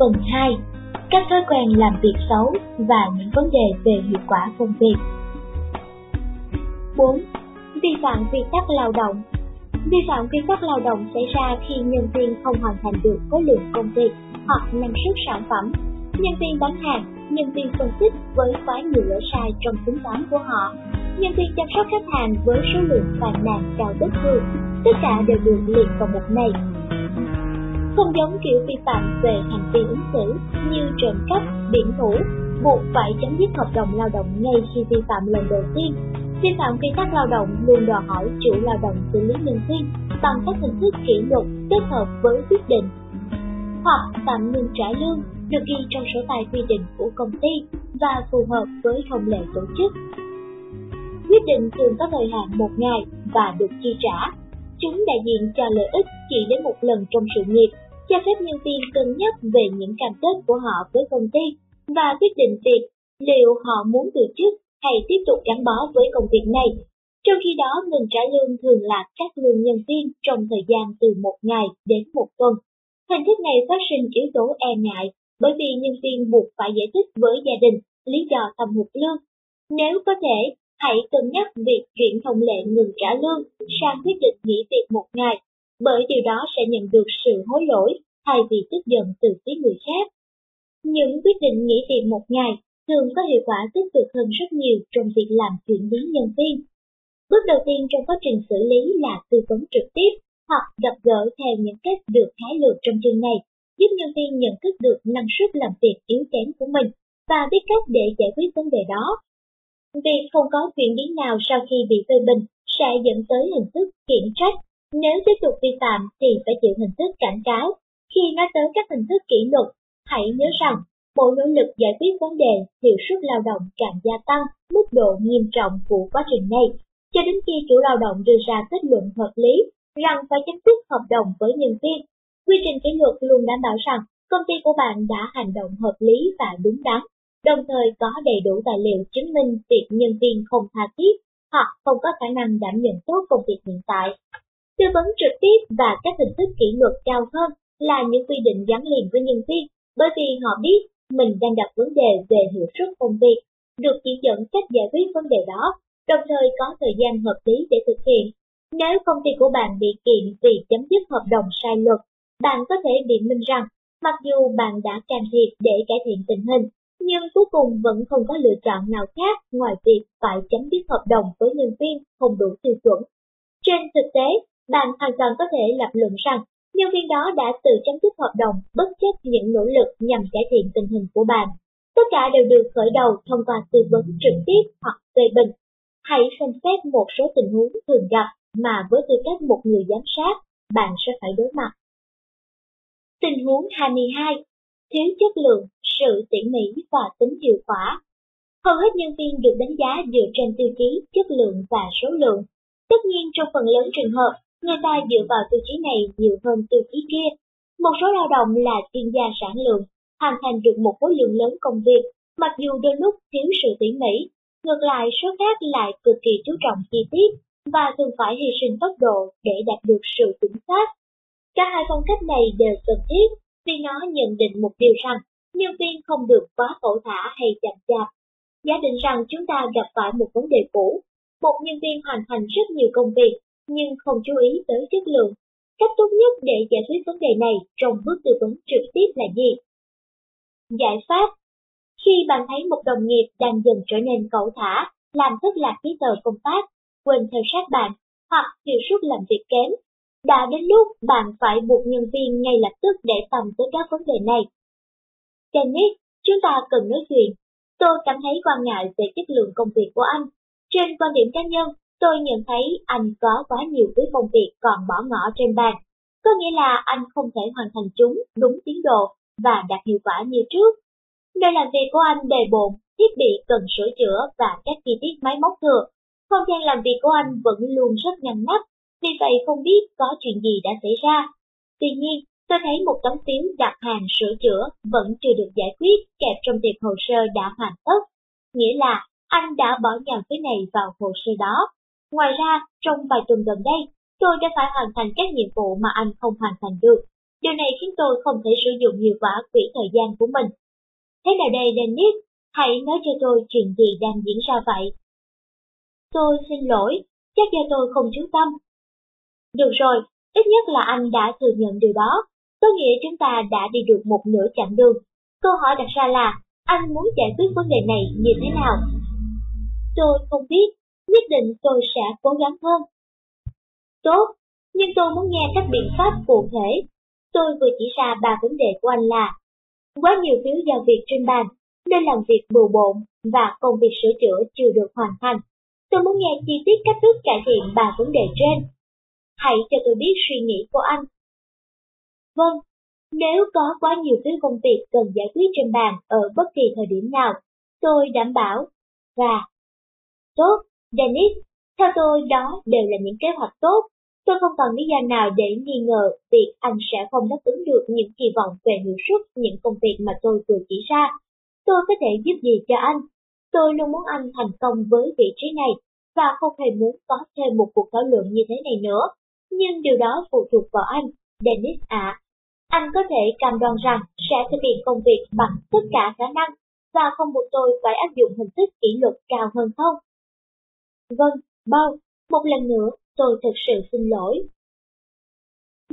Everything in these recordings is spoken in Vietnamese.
Phần 2. Các thói quen làm việc xấu và những vấn đề về hiệu quả công việc. 4. Vi phạm quy tắc lao động Vi phạm quy tắc lao động xảy ra khi nhân viên không hoàn thành được khối lượng công việc hoặc năng suất sản phẩm. Nhân viên bán hàng, nhân viên phân tích với quá nhiều lỗi sai trong tính toán của họ. Nhân viên chăm sóc khách hàng với số lượng phàn nàn cao bất thường. Tất cả đều được liệt vào một này không giống kiểu vi phạm về hành vi ứng xử như trộm cắp, biển thủ, buộc phải chấm dứt hợp đồng lao động ngay khi vi phạm lần đầu tiên. Vi phạm quy tắc lao động luôn đòi hỏi chủ lao động xử lý nhân viên bằng các hình thức kỷ luật kết hợp với quyết định hoặc tạm ngừng trả lương được ghi trong sổ tài quy định của công ty và phù hợp với thông lệ tổ chức. Quyết định thường có thời hạn một ngày và được chi trả Chúng đại diện cho lợi ích chỉ đến một lần trong sự nghiệp, cho phép nhân viên cân nhắc về những cam kết của họ với công ty và quyết định việc liệu họ muốn từ chức hay tiếp tục gắn bó với công việc này. Trong khi đó, ngừng trả lương thường là các lương nhân viên trong thời gian từ một ngày đến một tuần. Hình thức này phát sinh yếu tố e ngại bởi vì nhân viên buộc phải giải thích với gia đình lý do thâm hụt lương. Nếu có thể, hãy cân nhắc việc chuyển thông lệ ngừng trả lương sang quyết định nghỉ việc một ngày, bởi điều đó sẽ nhận được sự hối lỗi thay vì tức giận từ phía người khác. Những quyết định nghỉ việc một ngày thường có hiệu quả tích cực hơn rất nhiều trong việc làm chuyển biến nhân viên. Bước đầu tiên trong quá trình xử lý là tư vấn trực tiếp hoặc gặp gỡ theo những cách được khái lược trong chương này, giúp nhân viên nhận thức được năng suất làm việc yếu kém của mình và biết cách để giải quyết vấn đề đó Việc không có chuyển biến nào sau khi bị phê bình sẽ dẫn tới hình thức khiển trách. Nếu tiếp tục vi phạm thì phải chịu hình thức cảnh cáo. Khi nói tới các hình thức kỷ luật, hãy nhớ rằng mỗi nỗ lực giải quyết vấn đề, hiệu suất lao động càng gia tăng mức độ nghiêm trọng của quá trình này, cho đến khi chủ lao động đưa ra kết luận hợp lý rằng phải chấm dứt hợp đồng với nhân viên. Quy trình kỷ luật luôn đảm bảo rằng công ty của bạn đã hành động hợp lý và đúng đắn đồng thời có đầy đủ tài liệu chứng minh việc nhân viên không tha thiết hoặc không có khả năng đảm nhận tốt công việc hiện tại. Tư vấn trực tiếp và các hình thức kỷ luật cao hơn là những quy định gắn liền với nhân viên bởi vì họ biết mình đang gặp vấn đề về hiệu suất công việc, được chỉ dẫn cách giải quyết vấn đề đó, đồng thời có thời gian hợp lý để thực hiện. Nếu công ty của bạn bị kiện vì chấm dứt hợp đồng sai luật, bạn có thể biện minh rằng mặc dù bạn đã can thiệp để cải thiện tình hình, nhưng cuối cùng vẫn không có lựa chọn nào khác ngoài việc phải chấm dứt hợp đồng với nhân viên không đủ tiêu chuẩn. Trên thực tế, bạn hoàn toàn có thể lập luận rằng nhân viên đó đã tự chấm dứt hợp đồng bất chấp những nỗ lực nhằm cải thiện tình hình của bạn. Tất cả đều được khởi đầu thông qua tư vấn trực tiếp hoặc phê bình. Hãy xem xét một số tình huống thường gặp mà với tư cách một người giám sát, bạn sẽ phải đối mặt. Tình huống 22. Thiếu chất lượng sự tỉ mỉ và tính hiệu quả. Hầu hết nhân viên được đánh giá dựa trên tiêu chí chất lượng và số lượng. Tất nhiên trong phần lớn trường hợp, người ta dựa vào tiêu chí này nhiều hơn tiêu chí kia. Một số lao động là chuyên gia sản lượng, hoàn thành được một khối lượng lớn công việc, mặc dù đôi lúc thiếu sự tỉ mỉ. Ngược lại, số khác lại cực kỳ chú trọng chi tiết và thường phải hy sinh tốc độ để đạt được sự chính xác. Cả hai phong cách này đều cần thiết vì nó nhận định một điều rằng nhân viên không được quá cẩu thả hay chậm chạp. Giả định rằng chúng ta gặp phải một vấn đề cũ, một nhân viên hoàn thành rất nhiều công việc nhưng không chú ý tới chất lượng. Cách tốt nhất để giải quyết vấn đề này trong bước tư vấn trực tiếp là gì? Giải pháp Khi bạn thấy một đồng nghiệp đang dần trở nên cẩu thả, làm thất lạc giấy tờ công tác, quên theo sát bạn, hoặc hiệu suất làm việc kém, đã đến lúc bạn phải buộc nhân viên ngay lập tức để tâm tới các vấn đề này Dennis, chúng ta cần nói chuyện. Tôi cảm thấy quan ngại về chất lượng công việc của anh. Trên quan điểm cá nhân, tôi nhận thấy anh có quá nhiều thứ công việc còn bỏ ngỏ trên bàn. Có nghĩa là anh không thể hoàn thành chúng đúng tiến độ và đạt hiệu quả như trước. Nơi làm việc của anh đầy bộn, thiết bị cần sửa chữa và các chi tiết máy móc thừa. Không gian làm việc của anh vẫn luôn rất ngăn nắp, vì vậy không biết có chuyện gì đã xảy ra. Tuy nhiên, Tôi thấy một tấm phiếu đặt hàng sửa chữa vẫn chưa được giải quyết kẹp trong tiệp hồ sơ đã hoàn tất. Nghĩa là anh đã bỏ nhầm cái này vào hồ sơ đó. Ngoài ra, trong vài tuần gần đây, tôi đã phải hoàn thành các nhiệm vụ mà anh không hoàn thành được. Điều này khiến tôi không thể sử dụng hiệu quả quỹ thời gian của mình. Thế nào đây Dennis, hãy nói cho tôi chuyện gì đang diễn ra vậy. Tôi xin lỗi, chắc do tôi không chú tâm. Được rồi, ít nhất là anh đã thừa nhận điều đó, có nghĩa chúng ta đã đi được một nửa chặng đường. Câu hỏi đặt ra là, anh muốn giải quyết vấn đề này như thế nào? Tôi không biết, nhất định tôi sẽ cố gắng hơn. Tốt, nhưng tôi muốn nghe các biện pháp cụ thể. Tôi vừa chỉ ra ba vấn đề của anh là quá nhiều phiếu giao việc trên bàn, nên làm việc bừa bộn và công việc sửa chữa chưa được hoàn thành. Tôi muốn nghe chi tiết cách thức cải thiện ba vấn đề trên. Hãy cho tôi biết suy nghĩ của anh. Vâng, nếu có quá nhiều thứ công việc cần giải quyết trên bàn ở bất kỳ thời điểm nào, tôi đảm bảo. Và, tốt, Dennis, theo tôi đó đều là những kế hoạch tốt. Tôi không còn lý do nào để nghi ngờ việc anh sẽ không đáp ứng được những kỳ vọng về hiệu suất những công việc mà tôi vừa chỉ ra. Tôi có thể giúp gì cho anh? Tôi luôn muốn anh thành công với vị trí này và không hề muốn có thêm một cuộc thảo luận như thế này nữa. Nhưng điều đó phụ thuộc vào anh, Dennis ạ. Anh có thể cam đoan rằng sẽ thực hiện công việc bằng tất cả khả năng và không buộc tôi phải áp dụng hình thức kỷ luật cao hơn không? Vâng, bao, một lần nữa, tôi thật sự xin lỗi.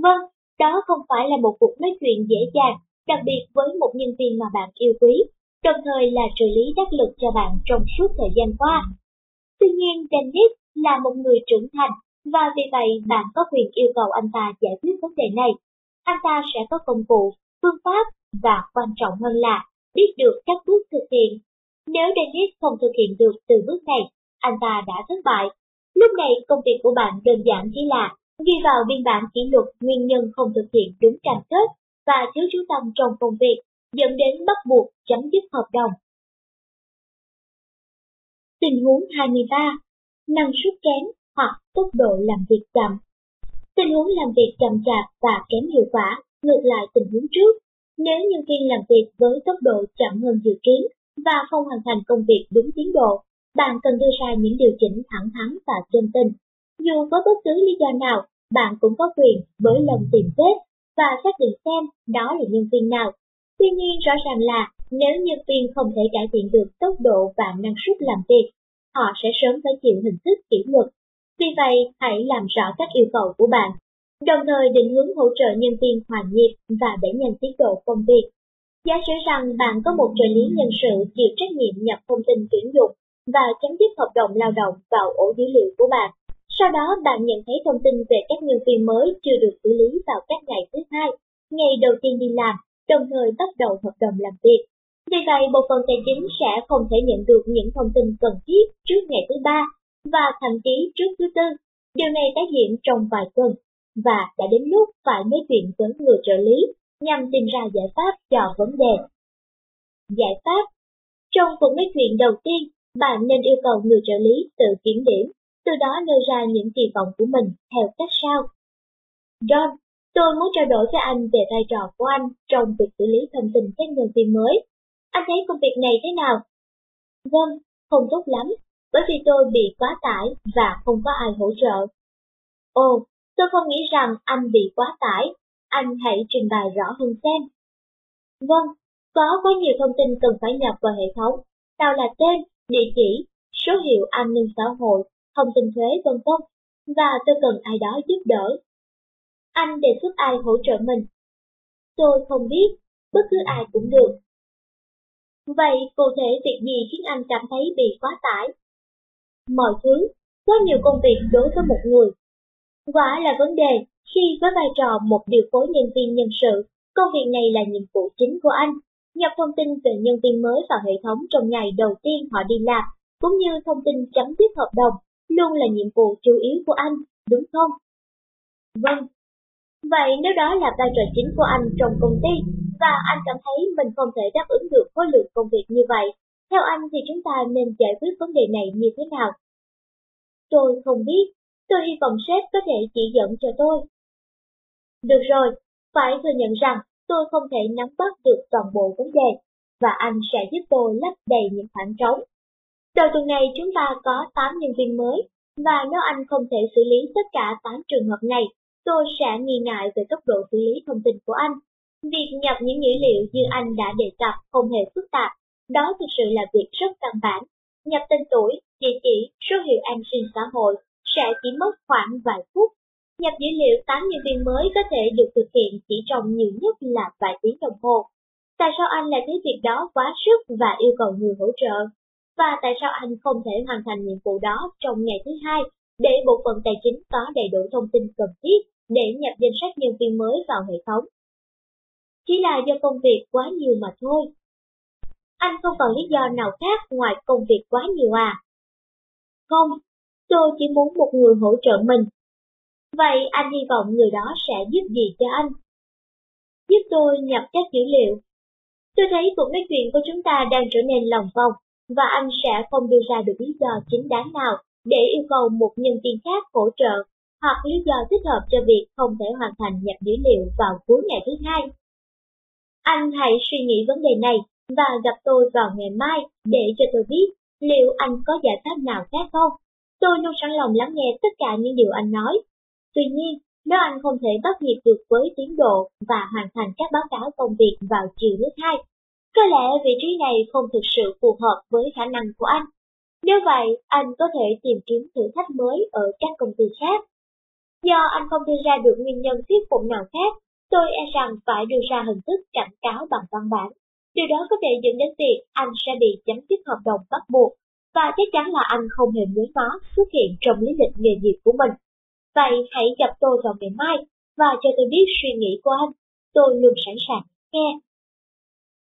Vâng, đó không phải là một cuộc nói chuyện dễ dàng, đặc biệt với một nhân viên mà bạn yêu quý, đồng thời là trợ lý đắc lực cho bạn trong suốt thời gian qua. Tuy nhiên, Dennis là một người trưởng thành, và vì vậy bạn có quyền yêu cầu anh ta giải quyết vấn đề này anh ta sẽ có công cụ, phương pháp và quan trọng hơn là biết được các bước thực hiện. Nếu Dennis không thực hiện được từ bước này, anh ta đã thất bại. Lúc này công việc của bạn đơn giản chỉ là ghi vào biên bản kỷ luật nguyên nhân không thực hiện đúng cam kết và thiếu chú tâm trong công việc, dẫn đến bắt buộc chấm dứt hợp đồng. Tình huống 23. Năng suất kém hoặc tốc độ làm việc chậm Tình huống làm việc chậm chạp và kém hiệu quả, ngược lại tình huống trước. Nếu nhân viên làm việc với tốc độ chậm hơn dự kiến và không hoàn thành công việc đúng tiến độ, bạn cần đưa ra những điều chỉnh thẳng thắn và chân tình. Dù có bất cứ lý do nào, bạn cũng có quyền với lòng tìm vết và xác định xem đó là nhân viên nào. Tuy nhiên rõ ràng là nếu nhân viên không thể cải thiện được tốc độ và năng suất làm việc, họ sẽ sớm phải chịu hình thức kỷ luật vì vậy, hãy làm rõ các yêu cầu của bạn, đồng thời định hướng hỗ trợ nhân viên hòa nhịp và đẩy nhanh tiến độ công việc. Giả sử rằng bạn có một trợ lý nhân sự chịu trách nhiệm nhập thông tin tuyển dụng và chấm dứt hợp đồng lao động vào ổ dữ liệu của bạn. Sau đó bạn nhận thấy thông tin về các nhân viên mới chưa được xử lý vào các ngày thứ hai, ngày đầu tiên đi làm, đồng thời bắt đầu hợp đồng làm việc. Vì vậy, bộ phận tài chính sẽ không thể nhận được những thông tin cần thiết trước ngày thứ ba và thậm chí trước thứ tư. Điều này tái diễn trong vài tuần, và đã đến lúc phải nói chuyện với người trợ lý nhằm tìm ra giải pháp cho vấn đề. Giải pháp Trong cuộc nói chuyện đầu tiên, bạn nên yêu cầu người trợ lý tự kiểm điểm, từ đó nêu ra những kỳ vọng của mình theo cách sau. John, tôi muốn trao đổi với anh về vai trò của anh trong việc xử lý thông tin các nhân viên mới. Anh thấy công việc này thế nào? Vâng, không tốt lắm, bởi vì tôi bị quá tải và không có ai hỗ trợ. Ồ, tôi không nghĩ rằng anh bị quá tải, anh hãy trình bày rõ hơn xem. Vâng, có quá nhiều thông tin cần phải nhập vào hệ thống, nào là tên, địa chỉ, số hiệu an ninh xã hội, thông tin thuế vân vân, và tôi cần ai đó giúp đỡ. Anh đề xuất ai hỗ trợ mình? Tôi không biết, bất cứ ai cũng được. Vậy cụ thể việc gì khiến anh cảm thấy bị quá tải? mọi thứ, có nhiều công việc đối với một người. Quả là vấn đề khi với vai trò một điều phối nhân viên nhân sự, công việc này là nhiệm vụ chính của anh. Nhập thông tin về nhân viên mới vào hệ thống trong ngày đầu tiên họ đi làm, cũng như thông tin chấm dứt hợp đồng, luôn là nhiệm vụ chủ yếu của anh, đúng không? Vâng. Vậy nếu đó là vai trò chính của anh trong công ty, và anh cảm thấy mình không thể đáp ứng được khối lượng công việc như vậy, theo anh thì chúng ta nên giải quyết vấn đề này như thế nào? Tôi không biết, tôi hy vọng sếp có thể chỉ dẫn cho tôi. Được rồi, phải thừa nhận rằng tôi không thể nắm bắt được toàn bộ vấn đề, và anh sẽ giúp tôi lấp đầy những khoảng trống. Đầu tuần này chúng ta có 8 nhân viên mới, và nếu anh không thể xử lý tất cả 8 trường hợp này, tôi sẽ nghi ngại về tốc độ xử lý thông tin của anh. Việc nhập những dữ liệu như anh đã đề cập không hề phức tạp, đó thực sự là việc rất căn bản. Nhập tên tuổi, địa chỉ, số hiệu an sinh xã hội sẽ chỉ mất khoảng vài phút. Nhập dữ liệu 8 nhân viên mới có thể được thực hiện chỉ trong nhiều nhất là vài tiếng đồng hồ. Tại sao anh lại thấy việc đó quá sức và yêu cầu người hỗ trợ? Và tại sao anh không thể hoàn thành nhiệm vụ đó trong ngày thứ hai để bộ phận tài chính có đầy đủ thông tin cần thiết để nhập danh sách nhân viên mới vào hệ thống? Chỉ là do công việc quá nhiều mà thôi. Anh không còn lý do nào khác ngoài công việc quá nhiều à? Không, tôi chỉ muốn một người hỗ trợ mình. Vậy anh hy vọng người đó sẽ giúp gì cho anh? Giúp tôi nhập các dữ liệu. Tôi thấy cuộc nói chuyện của chúng ta đang trở nên lòng vòng, và anh sẽ không đưa ra được lý do chính đáng nào để yêu cầu một nhân viên khác hỗ trợ, hoặc lý do thích hợp cho việc không thể hoàn thành nhập dữ liệu vào cuối ngày thứ hai. Anh hãy suy nghĩ vấn đề này và gặp tôi vào ngày mai để cho tôi biết liệu anh có giải pháp nào khác không. Tôi luôn sẵn lòng lắng nghe tất cả những điều anh nói. Tuy nhiên, nếu anh không thể bắt nhịp được với tiến độ và hoàn thành các báo cáo công việc vào chiều thứ hai, có lẽ vị trí này không thực sự phù hợp với khả năng của anh. Nếu vậy, anh có thể tìm kiếm thử thách mới ở các công ty khác. Do anh không đưa ra được nguyên nhân thuyết phục nào khác, tôi e rằng phải đưa ra hình thức cảnh cáo bằng văn bản. Điều đó có thể dẫn đến việc anh sẽ bị chấm dứt hợp đồng bắt buộc, và chắc chắn là anh không hề muốn nó xuất hiện trong lý lịch nghề nghiệp của mình. Vậy hãy gặp tôi vào ngày mai, và cho tôi biết suy nghĩ của anh. Tôi luôn sẵn sàng nghe.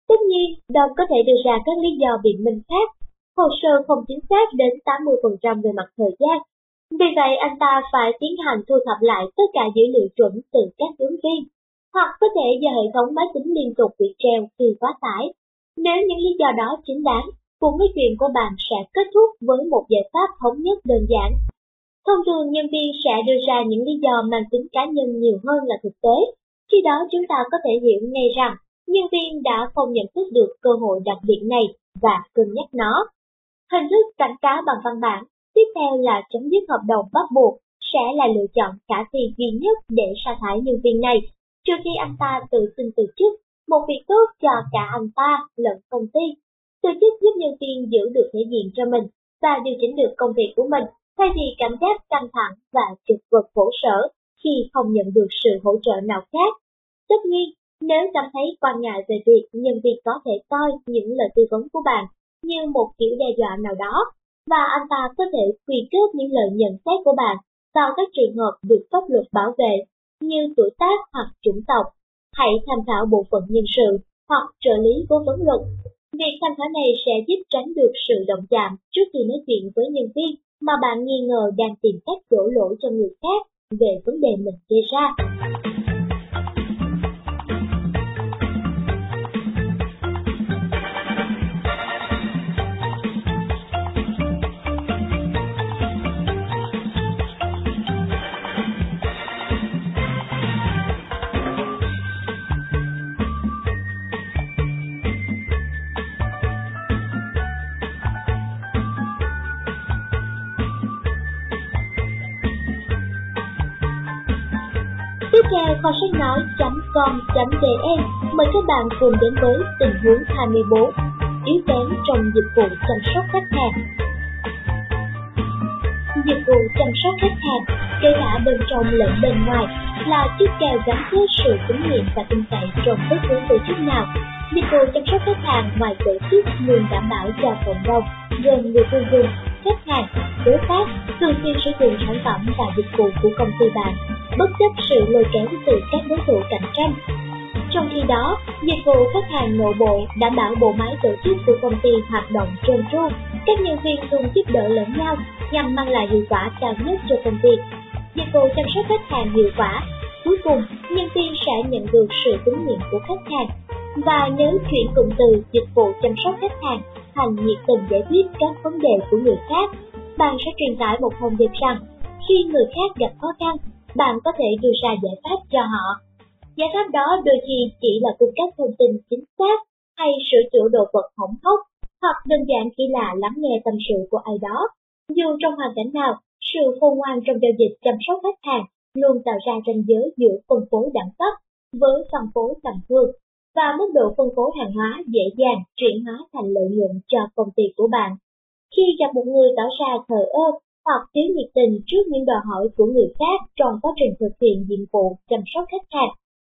Tất nhiên, Đông có thể đưa ra các lý do biện minh khác. Hồ sơ không chính xác đến 80% về mặt thời gian. Vì vậy anh ta phải tiến hành thu thập lại tất cả dữ liệu chuẩn từ các ứng viên. Hoặc có thể do hệ thống máy tính liên tục bị treo khi quá tải. Nếu những lý do đó chính đáng, cuộc nói chuyện của bạn sẽ kết thúc với một giải pháp thống nhất đơn giản. Thông thường nhân viên sẽ đưa ra những lý do mang tính cá nhân nhiều hơn là thực tế. Khi đó chúng ta có thể hiểu ngay rằng nhân viên đã không nhận thức được cơ hội đặc biệt này và cân nhắc nó. Hình thức cảnh cáo bằng văn bản, tiếp theo là chấm dứt hợp đồng bắt buộc, sẽ là lựa chọn khả thi duy nhất để sa thải nhân viên này, trừ khi anh ta tự xin từ chức, một việc tốt cho cả anh ta lẫn công ty. Từ chức giúp nhân viên giữ được thể diện cho mình và điều chỉnh được công việc của mình, thay vì cảm giác căng thẳng và trực vật khổ sở khi không nhận được sự hỗ trợ nào khác. Tất nhiên, nếu cảm thấy quan ngại về việc nhân viên có thể coi những lời tư vấn của bạn như một kiểu đe dọa nào đó, và anh ta có thể quy kết những lời nhận xét của bạn vào các trường hợp được pháp luật bảo vệ như tuổi tác hoặc chủng tộc, hãy tham khảo bộ phận nhân sự hoặc trợ lý cố vấn luật. Việc tham khảo này sẽ giúp tránh được sự động chạm trước khi nói chuyện với nhân viên mà bạn nghi ngờ đang tìm cách đổ lỗi cho người khác về vấn đề mình gây ra. Kho sách nói.com.vn mời các bạn cùng đến với tình huống 24 yếu kém trong dịch vụ chăm sóc khách hàng. Dịch vụ chăm sóc khách hàng, kể cả bên trong lẫn bên ngoài, là chiếc kèo gắn kết sự tín nhiệm và tin cậy trong bất cứ tổ chức nào. Dịch vụ chăm sóc khách hàng ngoài tổ chức luôn đảm bảo cho cộng đồng, gồm người tiêu dùng, khách hàng, đối tác thường xuyên sử dụng sản phẩm và dịch vụ của công ty bạn bất chấp sự lôi kéo từ các đối thủ cạnh tranh. Trong khi đó, dịch vụ khách hàng nội bộ đảm bảo bộ máy tổ chức của công ty hoạt động trơn tru, các nhân viên luôn giúp đỡ lẫn nhau nhằm mang lại hiệu quả cao nhất cho công ty. Dịch vụ chăm sóc khách hàng hiệu quả, cuối cùng nhân viên sẽ nhận được sự tín nhiệm của khách hàng. Và nếu chuyển cụm từ dịch vụ chăm sóc khách hàng thành nhiệt tình giải quyết các vấn đề của người khác, bạn sẽ truyền tải một thông điệp rằng khi người khác gặp khó khăn, bạn có thể đưa ra giải pháp cho họ. Giải pháp đó đôi khi chỉ là cung cấp thông tin chính xác hay sửa chữa đồ vật hỏng hóc, hoặc đơn giản chỉ là lắng nghe tâm sự của ai đó. Dù trong hoàn cảnh nào, sự khôn ngoan trong giao dịch chăm sóc khách hàng luôn tạo ra ranh giới giữa phân phối đẳng cấp với phân phối tầm thường và mức độ phân phối hàng hóa dễ dàng chuyển hóa thành lợi nhuận cho công ty của bạn. Khi gặp một người tỏ ra thờ ơ hoặc thiếu nhiệt tình trước những đòi hỏi của người khác trong quá trình thực hiện nhiệm vụ chăm sóc khách hàng,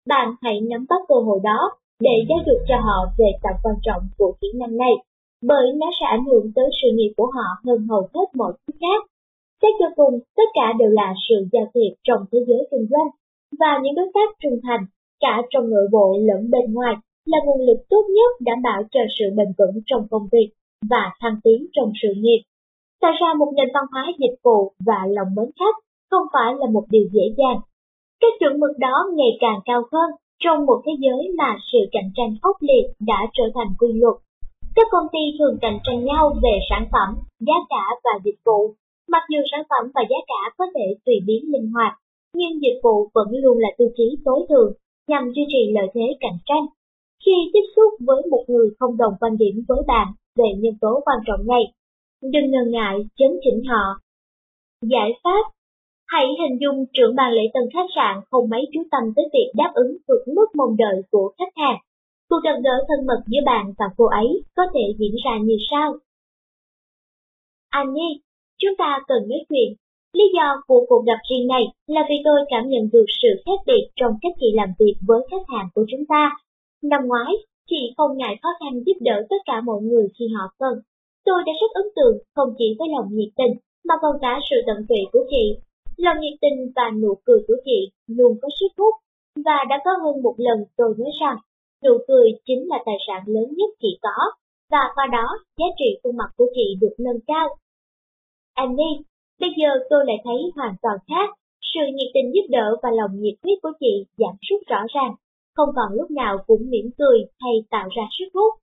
bạn hãy nắm bắt cơ hội đó để giáo dục cho họ về tầm quan trọng của kỹ năng này, bởi nó sẽ ảnh hưởng tới sự nghiệp của họ hơn hầu hết mọi thứ khác. Xét cho cùng, tất cả đều là sự giao thiệp trong thế giới kinh doanh, và những đối tác trung thành, cả trong nội bộ lẫn bên ngoài, là nguồn lực tốt nhất đảm bảo cho sự bền vững trong công việc và thăng tiến trong sự nghiệp. Tạo ra một nền văn hóa dịch vụ và lòng mến khách không phải là một điều dễ dàng. Các chuẩn mực đó ngày càng cao hơn trong một thế giới mà sự cạnh tranh khốc liệt đã trở thành quy luật. Các công ty thường cạnh tranh nhau về sản phẩm, giá cả và dịch vụ. Mặc dù sản phẩm và giá cả có thể tùy biến linh hoạt, nhưng dịch vụ vẫn luôn là tiêu chí tối thượng nhằm duy trì lợi thế cạnh tranh. Khi tiếp xúc với một người không đồng quan điểm với bạn về nhân tố quan trọng này, đừng ngần ngại chấn chỉnh họ. Giải pháp Hãy hình dung trưởng ban lễ tân khách sạn không mấy chú tâm tới việc đáp ứng vượt mức mong đợi của khách hàng. Cuộc gặp gỡ thân mật giữa bạn và cô ấy có thể diễn ra như sau. Annie, chúng ta cần nói chuyện. Lý do của cuộc gặp riêng này là vì tôi cảm nhận được sự khác biệt trong cách chị làm việc với khách hàng của chúng ta. Năm ngoái, chị không ngại khó khăn giúp đỡ tất cả mọi người khi họ cần. Tôi đã rất ấn tượng không chỉ với lòng nhiệt tình mà còn cả sự tận tụy của chị Lòng nhiệt tình và nụ cười của chị luôn có sức hút, và đã có hơn một lần tôi nói rằng, nụ cười chính là tài sản lớn nhất chị có, và qua đó giá trị khuôn mặt của chị được nâng cao. Annie, bây giờ tôi lại thấy hoàn toàn khác, sự nhiệt tình giúp đỡ và lòng nhiệt huyết của chị giảm sút rõ ràng, không còn lúc nào cũng mỉm cười hay tạo ra sức hút.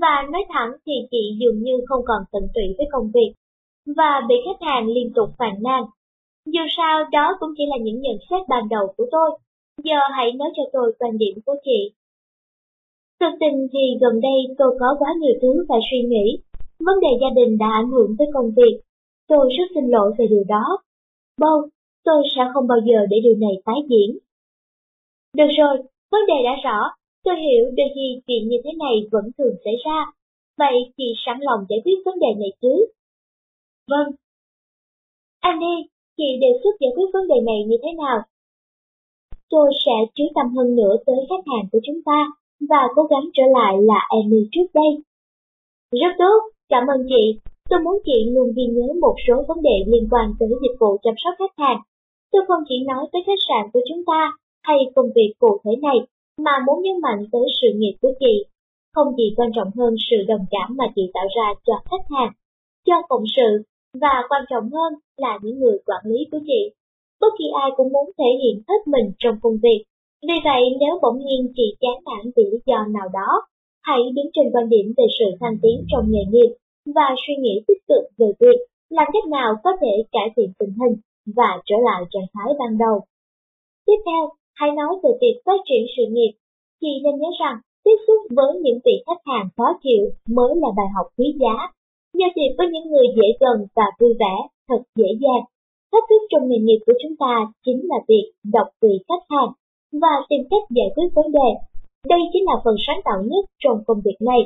Và nói thẳng thì chị dường như không còn tận tụy với công việc, và bị khách hàng liên tục phàn nàn dù sao đó cũng chỉ là những nhận xét ban đầu của tôi. Giờ hãy nói cho tôi quan điểm của chị. Thực tình thì gần đây tôi có quá nhiều thứ phải suy nghĩ. Vấn đề gia đình đã ảnh hưởng tới công việc. Tôi rất xin lỗi về điều đó. Bâu, tôi sẽ không bao giờ để điều này tái diễn. Được rồi, vấn đề đã rõ. Tôi hiểu đôi khi chuyện như thế này vẫn thường xảy ra. Vậy chị sẵn lòng giải quyết vấn đề này chứ? Vâng. Anh đi, chị đề xuất giải quyết vấn đề này như thế nào? Tôi sẽ chú tâm hơn nữa tới khách hàng của chúng ta và cố gắng trở lại là Amy trước đây. Rất tốt, cảm ơn chị. Tôi muốn chị luôn ghi nhớ một số vấn đề liên quan tới dịch vụ chăm sóc khách hàng. Tôi không chỉ nói tới khách sạn của chúng ta hay công việc cụ thể này, mà muốn nhấn mạnh tới sự nghiệp của chị. Không gì quan trọng hơn sự đồng cảm mà chị tạo ra cho khách hàng, cho cộng sự và quan trọng hơn là những người quản lý của chị. Bất kỳ ai cũng muốn thể hiện hết mình trong công việc. Vì vậy nếu bỗng nhiên chị chán nản vì lý do nào đó, hãy đứng trên quan điểm về sự thăng tiến trong nghề nghiệp và suy nghĩ tích cực về việc làm cách nào có thể cải thiện tình hình và trở lại trạng thái ban đầu. Tiếp theo, hãy nói về việc phát triển sự nghiệp. Chị nên nhớ rằng tiếp xúc với những vị khách hàng khó chịu mới là bài học quý giá Giao thiệp với những người dễ gần và vui vẻ, thật dễ dàng. Thách thức trong nghề nghiệp của chúng ta chính là việc đọc vị khách hàng và tìm cách giải quyết vấn đề. Đây chính là phần sáng tạo nhất trong công việc này.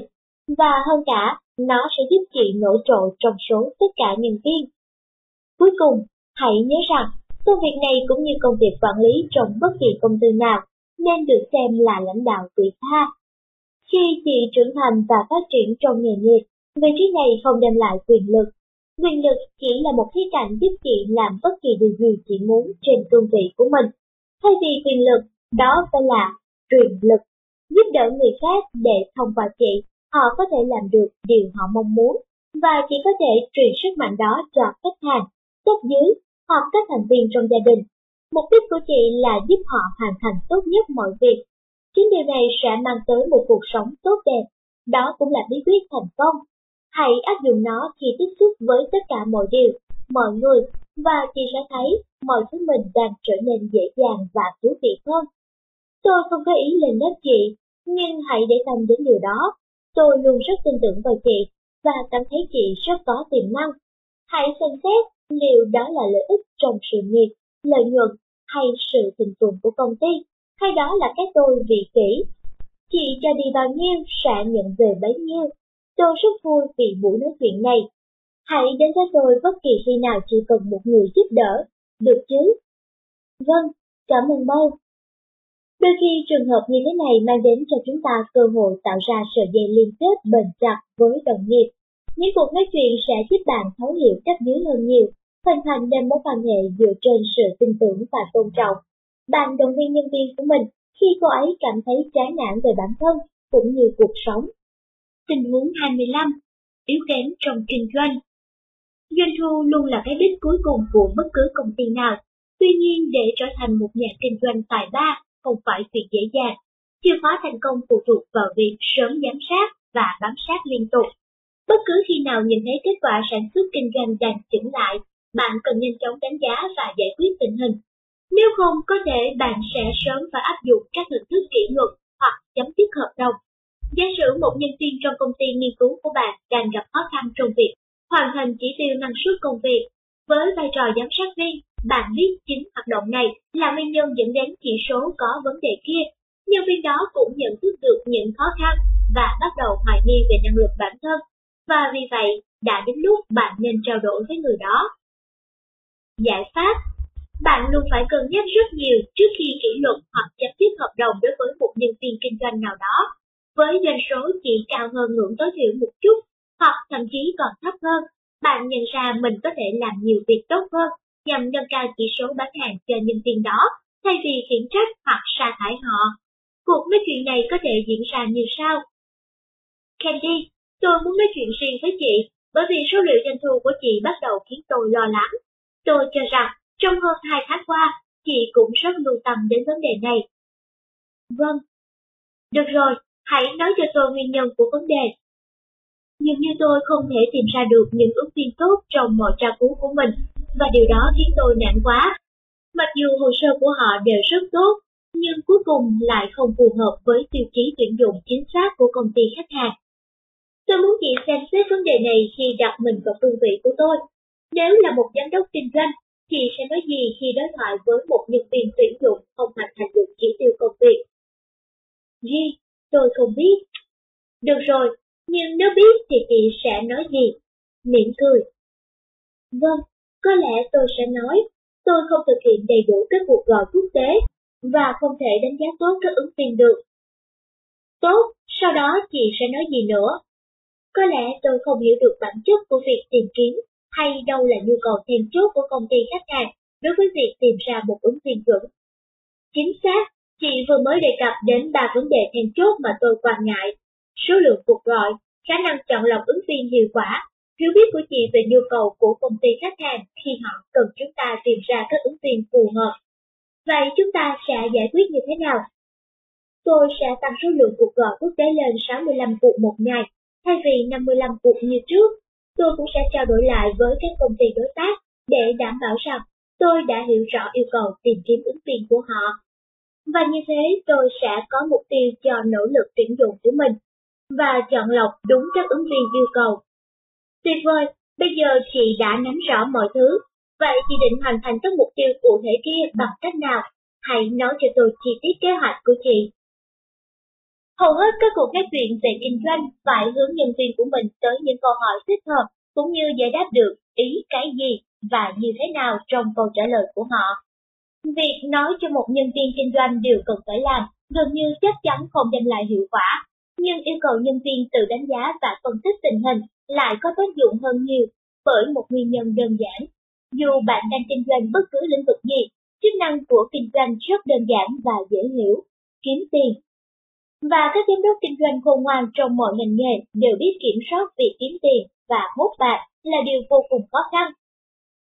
Và hơn cả, nó sẽ giúp chị nổi trội trong số tất cả nhân viên. Cuối cùng, hãy nhớ rằng, công việc này cũng như công việc quản lý trong bất kỳ công ty nào nên được xem là lãnh đạo vị tha. Khi chị trưởng thành và phát triển trong nghề nghiệp, Vị trí này không đem lại quyền lực. Quyền lực chỉ là một khía cạnh giúp chị làm bất kỳ điều gì chị muốn trên cương vị của mình. Thay vì quyền lực, đó phải là truyền lực. Giúp đỡ người khác để thông qua chị, họ có thể làm được điều họ mong muốn, và chỉ có thể truyền sức mạnh đó cho khách hàng, cấp dưới hoặc các thành viên trong gia đình. Mục đích của chị là giúp họ hoàn thành tốt nhất mọi việc. Chính điều này sẽ mang tới một cuộc sống tốt đẹp. Đó cũng là bí quyết thành công Hãy áp dụng nó khi tiếp xúc với tất cả mọi điều, mọi người, và chị sẽ thấy mọi thứ mình đang trở nên dễ dàng và thú vị hơn. Tôi không có ý lên lớp chị, nhưng hãy để tâm đến điều đó. Tôi luôn rất tin tưởng vào chị và cảm thấy chị rất có tiềm năng. Hãy xem xét liệu đó là lợi ích trong sự nghiệp, lợi nhuận hay sự thịnh vượng của công ty, hay đó là cái tôi vị kỷ. Chị cho đi bao nhiêu sẽ nhận về bấy nhiêu. Tôi rất vui vì buổi nói chuyện này. Hãy đến với tôi bất kỳ khi nào chị cần một người giúp đỡ, được chứ? Vâng, cảm ơn bao. Đôi khi trường hợp như thế này mang đến cho chúng ta cơ hội tạo ra sợi dây liên kết bền chặt với đồng nghiệp. Những cuộc nói chuyện sẽ giúp bạn thấu hiểu cách dưới hơn nhiều, hình thành nên mối quan hệ dựa trên sự tin tưởng và tôn trọng. Bạn động viên nhân viên của mình khi cô ấy cảm thấy chán nản về bản thân cũng như cuộc sống. Tình huống 25. Yếu kém trong kinh doanh Doanh thu luôn là cái đích cuối cùng của bất cứ công ty nào. Tuy nhiên để trở thành một nhà kinh doanh tài ba không phải việc dễ dàng. Chìa khóa thành công phụ thuộc vào việc sớm giám sát và bám sát liên tục. Bất cứ khi nào nhìn thấy kết quả sản xuất kinh doanh đang chững lại, bạn cần nhanh chóng đánh giá và giải quyết tình hình. Nếu không, có thể bạn sẽ sớm phải áp dụng các hình thức kỷ luật hoặc chấm dứt hợp đồng. Giả sử một nhân viên trong công ty nghiên cứu của bạn đang gặp khó khăn trong việc hoàn thành chỉ tiêu năng suất công việc, với vai trò giám sát viên, bạn biết chính hoạt động này là nguyên nhân dẫn đến chỉ số có vấn đề kia. Nhân viên đó cũng nhận thức được những khó khăn và bắt đầu hoài nghi về năng lực bản thân. Và vì vậy, đã đến lúc bạn nên trao đổi với người đó. Giải pháp Bạn luôn phải cân nhắc rất nhiều trước khi kỷ luật hoặc chấm dứt hợp đồng đối với một nhân viên kinh doanh nào đó. Với doanh số chỉ cao hơn ngưỡng tối thiểu một chút, hoặc thậm chí còn thấp hơn, bạn nhận ra mình có thể làm nhiều việc tốt hơn nhằm nâng cao chỉ số bán hàng cho nhân viên đó, thay vì khiển trách hoặc sa thải họ. Cuộc nói chuyện này có thể diễn ra như sau. Candy, tôi muốn nói chuyện riêng với chị, bởi vì số liệu doanh thu của chị bắt đầu khiến tôi lo lắng. Tôi cho rằng, trong hơn 2 tháng qua, chị cũng rất lưu tâm đến vấn đề này. Vâng. Được rồi, hãy nói cho tôi nguyên nhân của vấn đề. Nhưng như tôi không thể tìm ra được những ứng viên tốt trong mọi tra cứu của mình, và điều đó khiến tôi nản quá. Mặc dù hồ sơ của họ đều rất tốt, nhưng cuối cùng lại không phù hợp với tiêu chí tuyển dụng chính xác của công ty khách hàng. Tôi muốn chị xem xét vấn đề này khi đặt mình vào cương vị của tôi. Nếu là một giám đốc kinh doanh, chị sẽ nói gì khi đối thoại với một nhân viên tuyển dụng không hoàn thành được chỉ tiêu công việc? Ghi, tôi không biết. Được rồi, nhưng nếu biết thì chị sẽ nói gì? Miệng cười. Vâng, có lẽ tôi sẽ nói, tôi không thực hiện đầy đủ các cuộc gọi quốc tế và không thể đánh giá tốt các ứng viên được. Tốt, sau đó chị sẽ nói gì nữa? Có lẽ tôi không hiểu được bản chất của việc tìm kiếm hay đâu là nhu cầu then chốt của công ty khách hàng đối với việc tìm ra một ứng viên chuẩn. Chính xác, chị vừa mới đề cập đến ba vấn đề then chốt mà tôi quan ngại. Số lượng cuộc gọi, khả năng chọn lọc ứng viên hiệu quả Hiểu biết của chị về nhu cầu của công ty khách hàng khi họ cần chúng ta tìm ra các ứng viên phù hợp. Vậy chúng ta sẽ giải quyết như thế nào? Tôi sẽ tăng số lượng cuộc gọi quốc tế lên 65 cuộc một ngày, thay vì 55 cuộc như trước. Tôi cũng sẽ trao đổi lại với các công ty đối tác để đảm bảo rằng tôi đã hiểu rõ yêu cầu tìm kiếm ứng viên của họ. Và như thế tôi sẽ có mục tiêu cho nỗ lực tuyển dụng của mình và chọn lọc đúng các ứng viên yêu cầu Tuyệt vời, bây giờ chị đã nắm rõ mọi thứ. Vậy chị định hoàn thành các mục tiêu cụ thể kia bằng cách nào? Hãy nói cho tôi chi tiết kế hoạch của chị. Hầu hết các cuộc nói chuyện về kinh doanh phải hướng nhân viên của mình tới những câu hỏi thích hợp cũng như giải đáp được ý cái gì và như thế nào trong câu trả lời của họ. Việc nói cho một nhân viên kinh doanh điều cần phải làm gần như chắc chắn không đem lại hiệu quả, nhưng yêu cầu nhân viên tự đánh giá và phân tích tình hình lại có tác dụng hơn nhiều bởi một nguyên nhân đơn giản. Dù bạn đang kinh doanh bất cứ lĩnh vực gì, chức năng của kinh doanh rất đơn giản và dễ hiểu, kiếm tiền. Và các giám đốc kinh doanh khôn ngoan trong mọi ngành nghề đều biết kiểm soát việc kiếm tiền và hốt bạc là điều vô cùng khó khăn.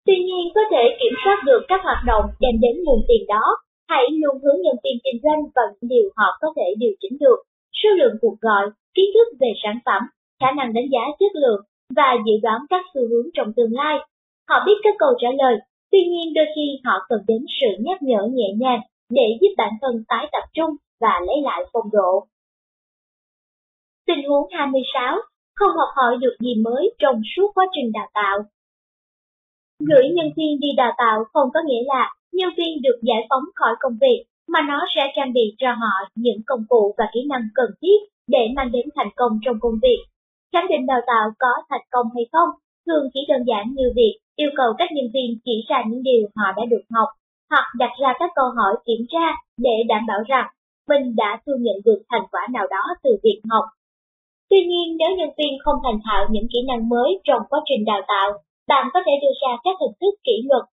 Tuy nhiên có thể kiểm soát được các hoạt động đem đến nguồn tiền đó, hãy luôn hướng nhân viên kinh doanh vào những điều họ có thể điều chỉnh được, số lượng cuộc gọi, kiến thức về sản phẩm khả năng đánh giá chất lượng và dự đoán các xu hướng trong tương lai. Họ biết các câu trả lời, tuy nhiên đôi khi họ cần đến sự nhắc nhở nhẹ nhàng để giúp bản thân tái tập trung và lấy lại phong độ. Tình huống 26. Không học hỏi được gì mới trong suốt quá trình đào tạo. Gửi nhân viên đi đào tạo không có nghĩa là nhân viên được giải phóng khỏi công việc, mà nó sẽ trang bị cho họ những công cụ và kỹ năng cần thiết để mang đến thành công trong công việc. Khẳng định đào tạo có thành công hay không thường chỉ đơn giản như việc yêu cầu các nhân viên chỉ ra những điều họ đã được học, hoặc đặt ra các câu hỏi kiểm tra để đảm bảo rằng mình đã thu nhận được thành quả nào đó từ việc học. Tuy nhiên, nếu nhân viên không thành thạo những kỹ năng mới trong quá trình đào tạo, bạn có thể đưa ra các hình thức kỷ luật.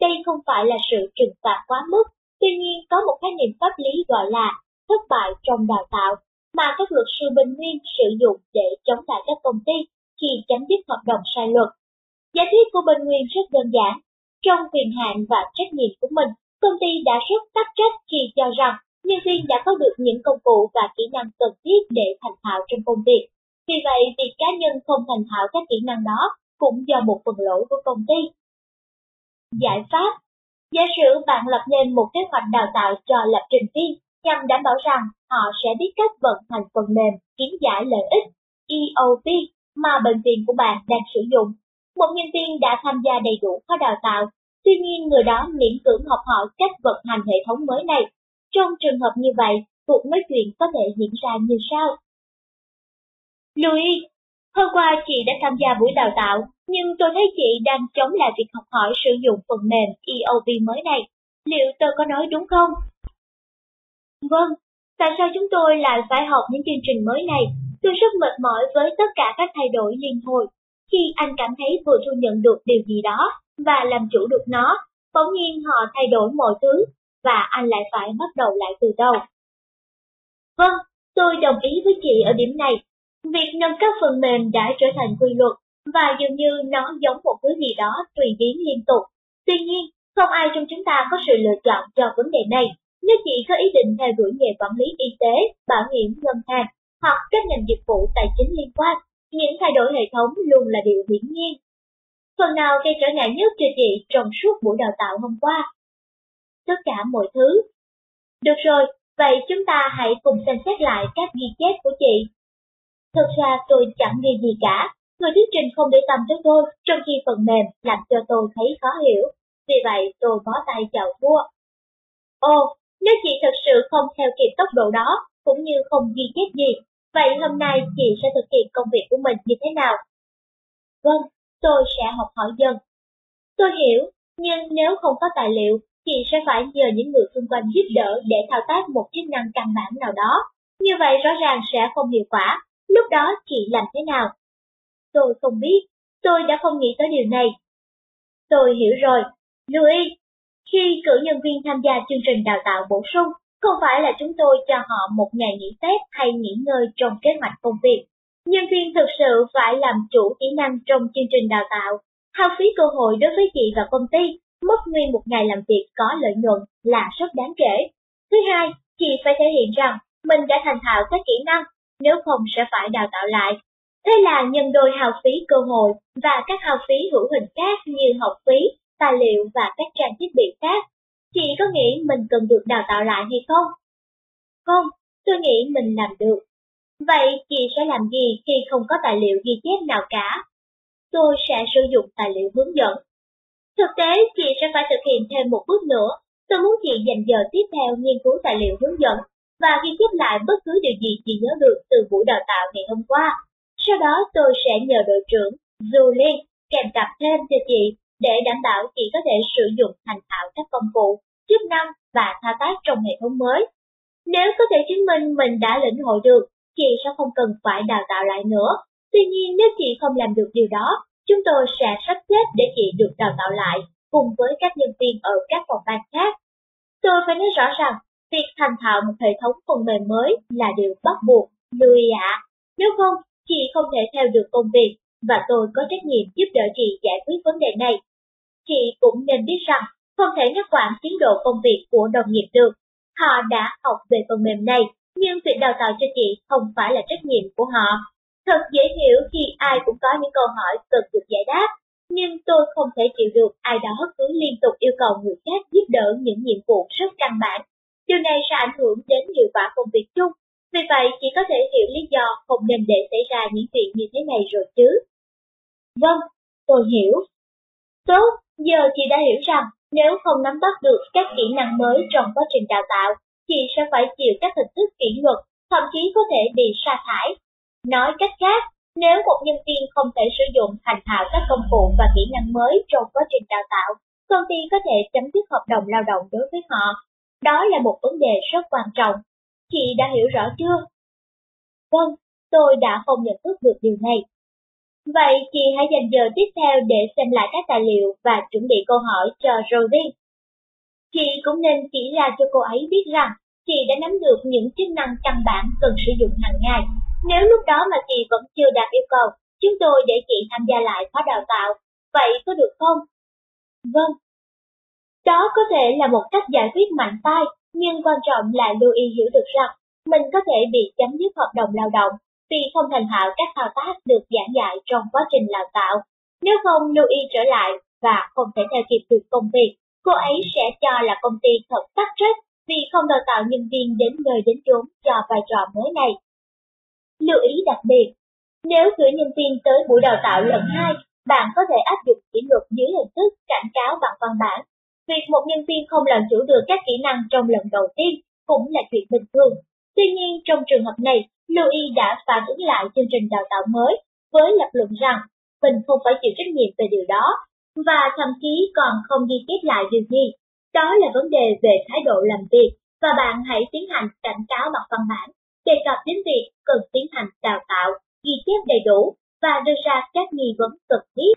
Đây không phải là sự trừng phạt quá mức, tuy nhiên có một khái niệm pháp lý gọi là thất bại trong đào tạo mà các luật sư bình nguyên sử dụng để chống lại các công ty khi chấm dứt hợp đồng sai luật. Giả thuyết của bình nguyên rất đơn giản. Trong quyền hạn và trách nhiệm của mình, công ty đã rất tắc trách khi cho rằng nhân viên đã có được những công cụ và kỹ năng cần thiết để thành thạo trong công việc. Vì vậy, việc cá nhân không thành thạo các kỹ năng đó cũng do một phần lỗi của công ty. Giải pháp Giả sử bạn lập nên một kế hoạch đào tạo cho lập trình viên nhằm đảm bảo rằng họ sẽ biết cách vận hành phần mềm kiến giải lợi ích EOP mà bệnh viện của bạn đang sử dụng. Một nhân viên đã tham gia đầy đủ khóa đào tạo, tuy nhiên người đó miễn cưỡng học hỏi cách vận hành hệ thống mới này. Trong trường hợp như vậy, cuộc nói chuyện có thể diễn ra như sau. Louis, hôm qua chị đã tham gia buổi đào tạo, nhưng tôi thấy chị đang chống lại việc học hỏi sử dụng phần mềm EOV mới này. Liệu tôi có nói đúng không? Vâng, tại sao chúng tôi lại phải học những chương trình mới này? Tôi rất mệt mỏi với tất cả các thay đổi liên hồi. Khi anh cảm thấy vừa thu nhận được điều gì đó và làm chủ được nó, bỗng nhiên họ thay đổi mọi thứ và anh lại phải bắt đầu lại từ đầu. Vâng, tôi đồng ý với chị ở điểm này. Việc nâng cấp phần mềm đã trở thành quy luật và dường như nó giống một thứ gì đó tùy biến liên tục. Tuy nhiên, không ai trong chúng ta có sự lựa chọn cho vấn đề này. Nếu chị có ý định theo đuổi nghề quản lý y tế, bảo hiểm ngân hàng hoặc các ngành dịch vụ tài chính liên quan, những thay đổi hệ thống luôn là điều hiển nhiên. Phần nào gây trở ngại nhất cho chị trong suốt buổi đào tạo hôm qua? Tất cả mọi thứ. Được rồi, vậy chúng ta hãy cùng xem xét lại các ghi chép của chị. Thật ra tôi chẳng ghi gì cả, người thuyết trình không để tâm tới tôi, trong khi phần mềm làm cho tôi thấy khó hiểu. Vì vậy tôi bó tay chào vua. Ồ, nếu chị thật sự không theo kịp tốc độ đó, cũng như không ghi chép gì, vậy hôm nay chị sẽ thực hiện công việc của mình như thế nào? Vâng, tôi sẽ học hỏi dần. Tôi hiểu, nhưng nếu không có tài liệu, chị sẽ phải nhờ những người xung quanh giúp đỡ để thao tác một chức năng căn bản nào đó. Như vậy rõ ràng sẽ không hiệu quả. Lúc đó chị làm thế nào? Tôi không biết, tôi đã không nghĩ tới điều này. Tôi hiểu rồi. Louis, khi cử nhân viên tham gia chương trình đào tạo bổ sung, không phải là chúng tôi cho họ một ngày nghỉ phép hay nghỉ ngơi trong kế hoạch công việc. Nhân viên thực sự phải làm chủ kỹ năng trong chương trình đào tạo. Hao phí cơ hội đối với chị và công ty, mất nguyên một ngày làm việc có lợi nhuận là rất đáng kể. Thứ hai, chị phải thể hiện rằng mình đã thành thạo các kỹ năng, nếu không sẽ phải đào tạo lại. Thế là nhân đôi hao phí cơ hội và các hao phí hữu hình khác như học phí, tài liệu và các trang thiết bị khác. Chị có nghĩ mình cần được đào tạo lại hay không? Không, tôi nghĩ mình làm được. Vậy chị sẽ làm gì khi không có tài liệu ghi chép nào cả? Tôi sẽ sử dụng tài liệu hướng dẫn. Thực tế, chị sẽ phải thực hiện thêm một bước nữa. Tôi muốn chị dành giờ tiếp theo nghiên cứu tài liệu hướng dẫn và ghi chép lại bất cứ điều gì chị nhớ được từ buổi đào tạo ngày hôm qua. Sau đó tôi sẽ nhờ đội trưởng Julie kèm cặp thêm cho chị để đảm bảo chị có thể sử dụng thành thạo các công cụ, chức năng và thao tác trong hệ thống mới. Nếu có thể chứng minh mình đã lĩnh hội được, chị sẽ không cần phải đào tạo lại nữa. Tuy nhiên nếu chị không làm được điều đó, chúng tôi sẽ sắp xếp để chị được đào tạo lại cùng với các nhân viên ở các phòng ban khác. Tôi phải nói rõ rằng, việc thành thạo một hệ thống phần mềm mới là điều bắt buộc, Louis ạ. Nếu không, chị không thể theo được công việc và tôi có trách nhiệm giúp đỡ chị giải quyết vấn đề này. Chị cũng nên biết rằng không thể ngắt quãng tiến độ công việc của đồng nghiệp được. Họ đã học về phần mềm này, nhưng việc đào tạo cho chị không phải là trách nhiệm của họ. Thật dễ hiểu khi ai cũng có những câu hỏi cần được giải đáp, nhưng tôi không thể chịu được ai đó cứ liên tục yêu cầu người khác giúp đỡ những nhiệm vụ rất căn bản. Điều này sẽ ảnh hưởng đến hiệu quả công việc chung. Vì vậy, chỉ có thể hiểu lý do không nên để xảy ra những chuyện như thế này rồi chứ. Vâng, tôi hiểu. Tốt, giờ chị đã hiểu rằng Nếu không nắm bắt được các kỹ năng mới trong quá trình đào tạo, chị sẽ phải chịu các hình thức kỷ luật, thậm chí có thể bị sa thải. Nói cách khác, nếu một nhân viên không thể sử dụng thành thạo các công cụ và kỹ năng mới trong quá trình đào tạo, công ty có thể chấm dứt hợp đồng lao động đối với họ. Đó là một vấn đề rất quan trọng. Chị đã hiểu rõ chưa? Vâng, tôi đã không nhận thức được điều này. Vậy chị hãy dành giờ tiếp theo để xem lại các tài liệu và chuẩn bị câu hỏi cho Rosie. Chị cũng nên chỉ ra cho cô ấy biết rằng chị đã nắm được những chức năng căn bản cần sử dụng hàng ngày. Nếu lúc đó mà chị vẫn chưa đạt yêu cầu, chúng tôi để chị tham gia lại khóa đào tạo. Vậy có được không? Vâng. Đó có thể là một cách giải quyết mạnh tay, nhưng quan trọng là Louis hiểu được rằng mình có thể bị chấm dứt hợp đồng lao động vì không thành thạo các thao tác được giảng dạy trong quá trình đào tạo. Nếu không Louis trở lại và không thể theo kịp được công việc, cô ấy sẽ cho là công ty thật tắc trách vì không đào tạo nhân viên đến nơi đến chốn cho vai trò mới này. Lưu ý đặc biệt, nếu gửi nhân viên tới buổi đào tạo lần 2, bạn có thể áp dụng kỷ luật dưới hình thức cảnh cáo bằng văn bản. Việc một nhân viên không làm chủ được các kỹ năng trong lần đầu tiên cũng là chuyện bình thường. Tuy nhiên, trong trường hợp này, Louis đã phản ứng lại chương trình đào tạo mới với lập luận rằng mình không phải chịu trách nhiệm về điều đó, và thậm chí còn không ghi chép lại điều gì. Đó là vấn đề về thái độ làm việc, và bạn hãy tiến hành cảnh cáo bằng văn bản, đề cập đến việc cần tiến hành đào tạo, ghi chép đầy đủ và đưa ra các nghi vấn cần thiết.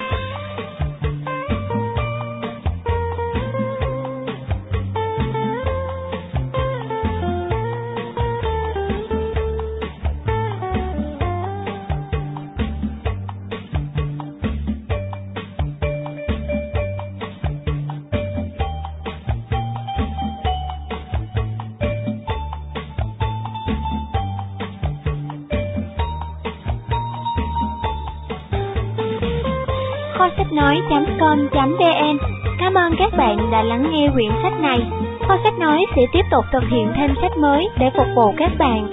Kho sách nói .com .vn. Cảm ơn các bạn đã lắng nghe quyển sách này. Kho sách nói sẽ tiếp tục thực hiện thêm sách mới để phục vụ các bạn.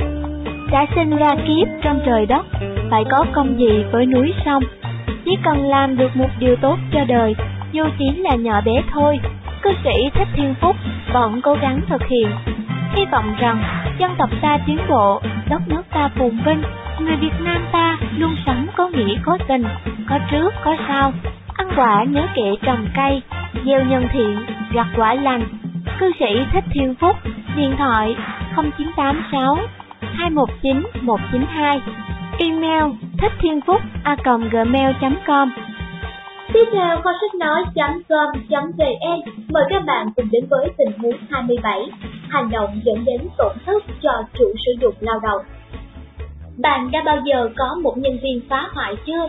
Đã sinh ra kiếp trong trời đất, phải có công gì với núi sông. Chỉ cần làm được một điều tốt cho đời, dù chỉ là nhỏ bé thôi, cư sĩ Thích Thiên Phúc vẫn cố gắng thực hiện. Hy vọng rằng dân tộc ta tiến bộ, đất nước ta phồn vinh, người Việt Nam ta luôn sống có nghĩa có tình, có trước có sau, ăn quả nhớ kệ trồng cây, gieo nhân thiện, gặt quả lành. Cư sĩ Thích Thiên Phúc, điện thoại 0986 219 192, email thích thiên phúc a gmail.com Tiếp theo kho sách nói.com.vn mời các bạn cùng đến với tình huống 27, hành động dẫn đến tổn thất cho chủ sử dụng lao động. Bạn đã bao giờ có một nhân viên phá hoại chưa?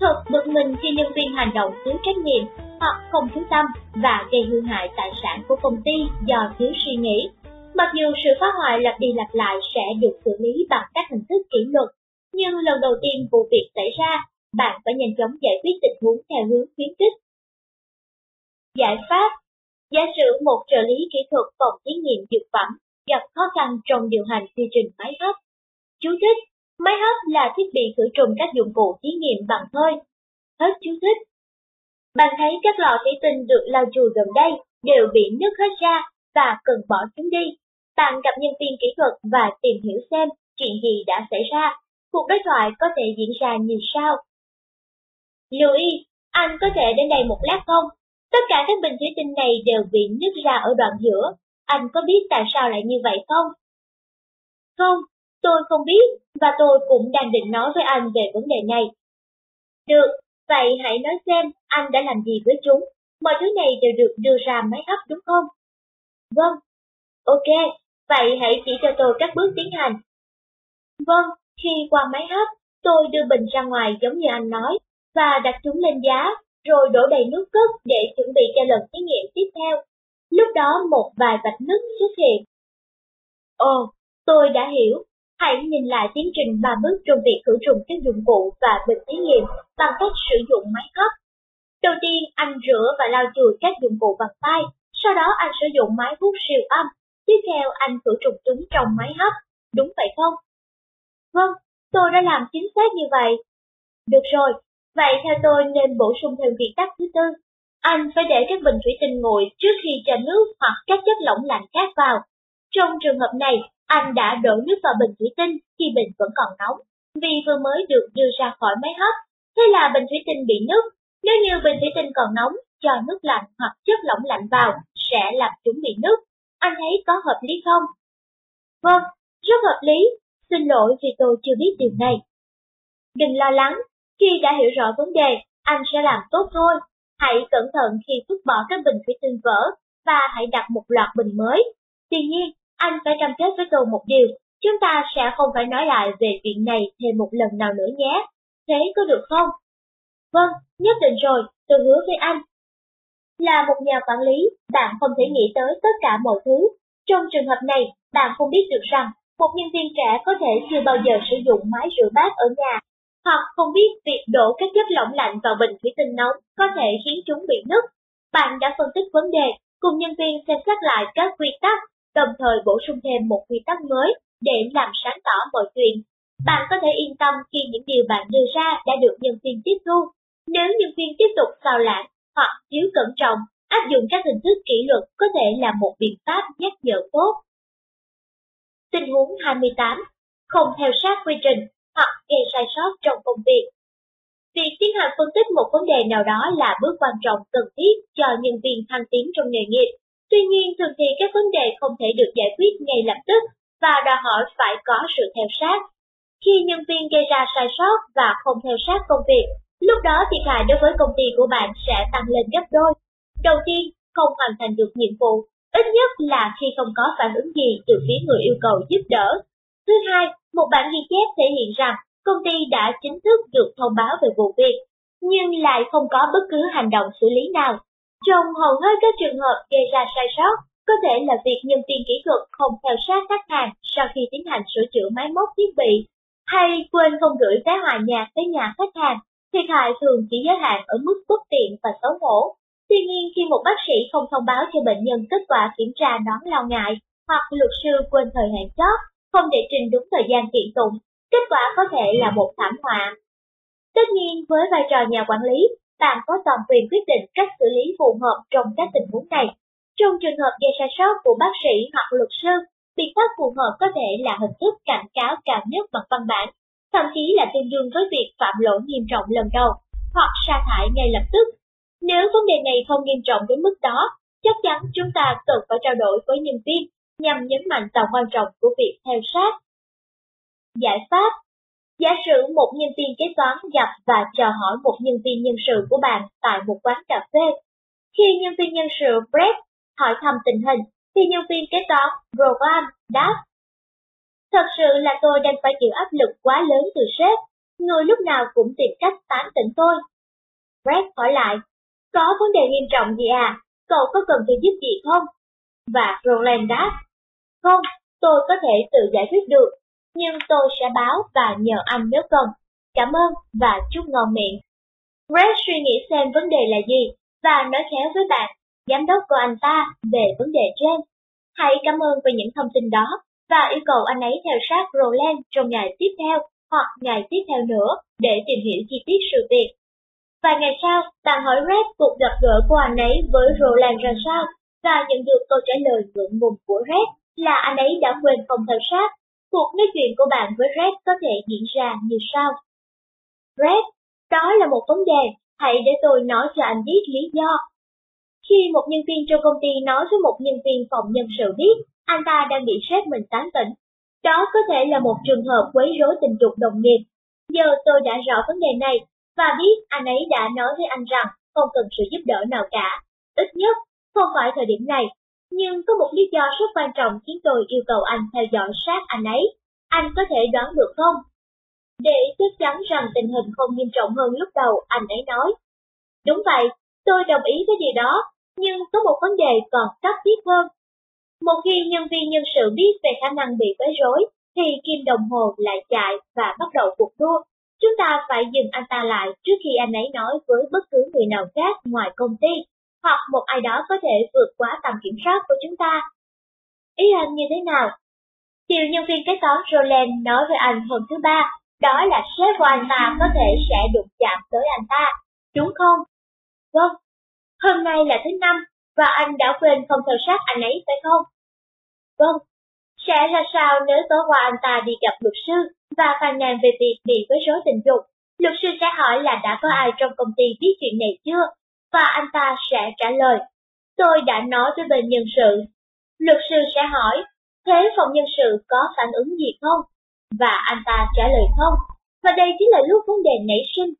Thật bực mình khi nhân viên hành động thiếu trách nhiệm hoặc không chú tâm và gây hư hại tài sản của công ty do thiếu suy nghĩ. Mặc dù sự phá hoại lặp đi lặp lại sẽ được xử lý bằng các hình thức kỷ luật, nhưng lần đầu tiên vụ việc xảy ra, bạn phải nhanh chóng giải quyết tình huống theo hướng khuyến khích. Giải pháp Giả sử một trợ lý kỹ thuật phòng thí nghiệm dược phẩm gặp khó khăn trong điều hành quy trình máy hấp. Chú thích Máy hấp là thiết bị khử trùng các dụng cụ thí nghiệm bằng hơi. Hết chú thích. Bạn thấy các lọ thủy tinh được lau chùi gần đây đều bị nước hết ra và cần bỏ chúng đi. Bạn gặp nhân viên kỹ thuật và tìm hiểu xem chuyện gì đã xảy ra. Cuộc đối thoại có thể diễn ra như sau. Louis, anh có thể đến đây một lát không? Tất cả các bình thủy tinh này đều bị nứt ra ở đoạn giữa. Anh có biết tại sao lại như vậy không? Không, Tôi không biết, và tôi cũng đang định nói với anh về vấn đề này. Được, vậy hãy nói xem anh đã làm gì với chúng. Mọi thứ này đều được đưa ra máy hấp đúng không? Vâng. Ok, vậy hãy chỉ cho tôi các bước tiến hành. Vâng, khi qua máy hấp, tôi đưa bình ra ngoài giống như anh nói, và đặt chúng lên giá, rồi đổ đầy nước cất để chuẩn bị cho lần thí nghiệm tiếp theo. Lúc đó một vài vạch nứt xuất hiện. Ồ, tôi đã hiểu, Hãy nhìn lại tiến trình 3 bước trong việc khử trùng các dụng cụ và bình thí nghiệm bằng cách sử dụng máy hấp. Đầu tiên, anh rửa và lau chùi các dụng cụ bằng tay, sau đó anh sử dụng máy hút siêu âm. Tiếp theo anh khử trùng chúng trong máy hấp, đúng vậy không? Vâng, tôi đã làm chính xác như vậy. Được rồi, vậy theo tôi nên bổ sung thêm việc tắc thứ tư. Anh phải để các bình thủy tinh nguội trước khi cho nước hoặc các chất lỏng lạnh khác vào. Trong trường hợp này, anh đã đổ nước vào bình thủy tinh khi bình vẫn còn nóng, vì vừa mới được đưa ra khỏi máy hấp. Thế là bình thủy tinh bị nứt. Nếu như bình thủy tinh còn nóng, cho nước lạnh hoặc chất lỏng lạnh vào sẽ làm chúng bị nứt. Anh thấy có hợp lý không? Vâng, rất hợp lý. Xin lỗi vì tôi chưa biết điều này. Đừng lo lắng, khi đã hiểu rõ vấn đề, anh sẽ làm tốt thôi. Hãy cẩn thận khi vứt bỏ các bình thủy tinh vỡ và hãy đặt một loạt bình mới. Tuy nhiên, anh phải cam kết với tôi một điều, chúng ta sẽ không phải nói lại về chuyện này thêm một lần nào nữa nhé. Thế có được không? Vâng, nhất định rồi, tôi hứa với anh. Là một nhà quản lý, bạn không thể nghĩ tới tất cả mọi thứ. Trong trường hợp này, bạn không biết được rằng một nhân viên trẻ có thể chưa bao giờ sử dụng máy rửa bát ở nhà hoặc không biết việc đổ các chất lỏng lạnh vào bình thủy tinh nóng có thể khiến chúng bị nứt. Bạn đã phân tích vấn đề, cùng nhân viên xem xét lại các quy tắc, đồng thời bổ sung thêm một quy tắc mới để làm sáng tỏ mọi chuyện. Bạn có thể yên tâm khi những điều bạn đưa ra đã được nhân viên tiếp thu. Nếu nhân viên tiếp tục sao lãng hoặc thiếu cẩn trọng, áp dụng các hình thức kỷ luật có thể là một biện pháp nhắc nhở tốt. Tình huống 28. Không theo sát quy trình hoặc gây sai sót trong công việc. Việc tiến hành phân tích một vấn đề nào đó là bước quan trọng cần thiết cho nhân viên thăng tiến trong nghề nghiệp. Tuy nhiên, thường thì các vấn đề không thể được giải quyết ngay lập tức và đòi hỏi phải có sự theo sát. Khi nhân viên gây ra sai sót và không theo sát công việc, lúc đó thiệt hại đối với công ty của bạn sẽ tăng lên gấp đôi. Đầu tiên, không hoàn thành được nhiệm vụ, ít nhất là khi không có phản ứng gì từ phía người yêu cầu giúp đỡ. Thứ hai, một bản ghi chép thể hiện rằng công ty đã chính thức được thông báo về vụ việc, nhưng lại không có bất cứ hành động xử lý nào. Trong hầu hết các trường hợp gây ra sai sót, có thể là việc nhân viên kỹ thuật không theo sát khách hàng sau khi tiến hành sửa chữa máy móc thiết bị, hay quên không gửi vé hòa nhạc tới nhà khách hàng. Thiệt hại thường chỉ giới hạn ở mức bất tiện và xấu hổ. Tuy nhiên khi một bác sĩ không thông báo cho bệnh nhân kết quả kiểm tra đón lo ngại, hoặc luật sư quên thời hạn chót, không để trình đúng thời gian kiện tụng, kết quả có thể là một thảm họa. Tất nhiên, với vai trò nhà quản lý, bạn có toàn quyền quyết định cách xử lý phù hợp trong các tình huống này. Trong trường hợp gây sai sót của bác sĩ hoặc luật sư, biện pháp phù hợp có thể là hình thức cảnh cáo cao nhất bằng văn bản, thậm chí là tương đương với việc phạm lỗi nghiêm trọng lần đầu, hoặc sa thải ngay lập tức. Nếu vấn đề này không nghiêm trọng đến mức đó, chắc chắn chúng ta cần phải trao đổi với nhân viên nhằm nhấn mạnh tầm quan trọng của việc theo sát. Giải pháp Giả sử một nhân viên kế toán gặp và chào hỏi một nhân viên nhân sự của bạn tại một quán cà phê. Khi nhân viên nhân sự Brett hỏi thăm tình hình, thì nhân viên kế toán Rowan đáp. Thật sự là tôi đang phải chịu áp lực quá lớn từ sếp, người lúc nào cũng tìm cách tán tỉnh tôi. Brett hỏi lại, có vấn đề nghiêm trọng gì à, cậu có cần tôi giúp gì không? Và Roland đáp, không, tôi có thể tự giải quyết được, nhưng tôi sẽ báo và nhờ anh nếu cần. Cảm ơn và chúc ngon miệng. Red suy nghĩ xem vấn đề là gì và nói khéo với bạn, giám đốc của anh ta về vấn đề trên. Hãy cảm ơn về những thông tin đó và yêu cầu anh ấy theo sát Roland trong ngày tiếp theo hoặc ngày tiếp theo nữa để tìm hiểu chi tiết sự việc. Vài ngày sau, bạn hỏi Red cuộc gặp gỡ của anh ấy với Roland ra sao và nhận được câu trả lời ngượng ngùng của Red là anh ấy đã quên không theo sát. Cuộc nói chuyện của bạn với Red có thể diễn ra như sau. Red, đó là một vấn đề, hãy để tôi nói cho anh biết lý do. Khi một nhân viên trong công ty nói với một nhân viên phòng nhân sự biết anh ta đang bị sếp mình tán tỉnh, đó có thể là một trường hợp quấy rối tình dục đồng nghiệp. Giờ tôi đã rõ vấn đề này và biết anh ấy đã nói với anh rằng không cần sự giúp đỡ nào cả. Ít nhất, không phải thời điểm này, nhưng có một lý do rất quan trọng khiến tôi yêu cầu anh theo dõi sát anh ấy. Anh có thể đoán được không? Để chắc chắn rằng tình hình không nghiêm trọng hơn lúc đầu, anh ấy nói. Đúng vậy, tôi đồng ý với điều đó, nhưng có một vấn đề còn cấp thiết hơn. Một khi nhân viên nhân sự biết về khả năng bị quấy rối, thì kim đồng hồ lại chạy và bắt đầu cuộc đua. Chúng ta phải dừng anh ta lại trước khi anh ấy nói với bất cứ người nào khác ngoài công ty hoặc một ai đó có thể vượt quá tầm kiểm soát của chúng ta. Ý anh như thế nào? Chiều nhân viên kế toán Roland nói với anh hôm thứ ba, đó là sếp của anh ta có thể sẽ đụng chạm tới anh ta, đúng không? Vâng. hôm nay là thứ năm, và anh đã quên không theo sát anh ấy phải không? Vâng, sẽ ra sao nếu tối qua anh ta đi gặp luật sư và phàn nàn về việc bị quấy rối tình dục? Luật sư sẽ hỏi là đã có ai trong công ty biết chuyện này chưa? Và anh ta sẽ trả lời, tôi đã nói với bên nhân sự. Luật sư sẽ hỏi, thế phòng nhân sự có phản ứng gì không? Và anh ta trả lời không. Và đây chính là lúc vấn đề nảy sinh.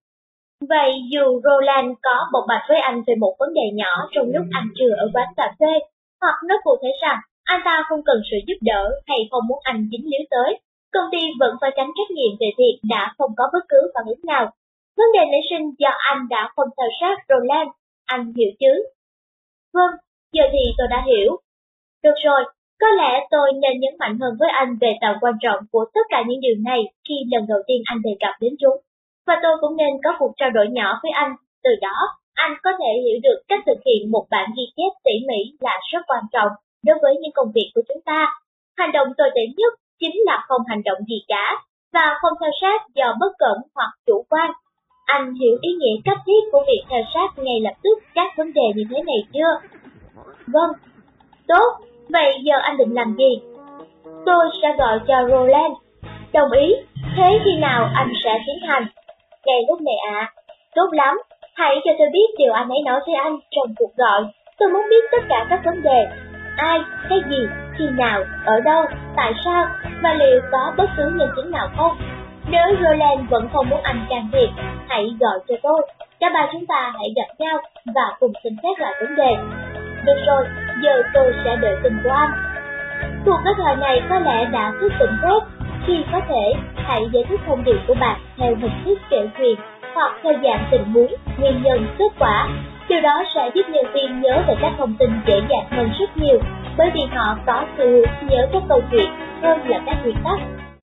Vậy dù Roland có bộc bạch với anh về một vấn đề nhỏ trong lúc ăn trưa ở quán cà phê, hoặc nói cụ thể rằng anh ta không cần sự giúp đỡ hay không muốn anh dính líu tới, công ty vẫn phải tránh trách nhiệm về việc đã không có bất cứ phản ứng nào. Vấn đề nảy sinh do anh đã không theo sát Roland, anh hiểu chứ? Vâng, giờ thì tôi đã hiểu. Được rồi, có lẽ tôi nên nhấn mạnh hơn với anh về tầm quan trọng của tất cả những điều này khi lần đầu tiên anh đề cập đến chúng. Và tôi cũng nên có cuộc trao đổi nhỏ với anh, từ đó anh có thể hiểu được cách thực hiện một bản ghi chép tỉ mỉ là rất quan trọng đối với những công việc của chúng ta. Hành động tồi tệ nhất chính là không hành động gì cả, và không theo sát do bất cẩn hoặc chủ quan. Anh hiểu ý nghĩa cấp thiết của việc theo sát ngay lập tức các vấn đề như thế này chưa? Vâng. Tốt, vậy giờ anh định làm gì? Tôi sẽ gọi cho Roland. Đồng ý, thế khi nào anh sẽ tiến hành? Ngay lúc này ạ. À. Tốt lắm, hãy cho tôi biết điều anh ấy nói với anh trong cuộc gọi. Tôi muốn biết tất cả các vấn đề ai, cái gì, khi nào, ở đâu, tại sao, và liệu có bất cứ nhân chứng nào không. Nếu Roland vẫn không muốn anh can thiệp, hãy gọi cho tôi. Cả ba chúng ta hãy gặp nhau và cùng xem xét lại vấn đề. Được rồi, giờ tôi sẽ đợi tin của anh. Cuộc đối thoại này có lẽ đã thức tỉnh tốt. Khi có thể, hãy giải thích thông điệp của bạn theo hình thức kể chuyện hoặc theo dạng tình huống, nguyên nhân, kết quả Điều đó sẽ giúp nhân viên nhớ về các thông tin dễ dàng hơn rất nhiều, bởi vì họ có sự nhớ các câu chuyện hơn là các nguyên tắc.